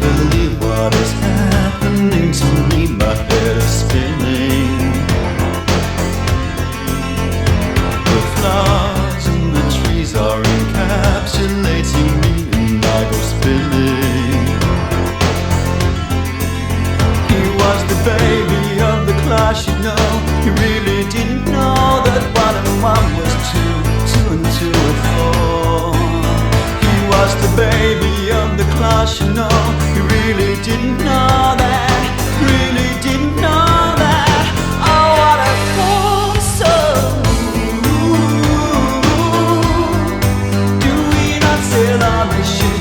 believe what is happening to me. My head is spinning. rational. You really didn't know that. Really didn't know that. Oh, what a fool! Oh. So do we not sail on the ship?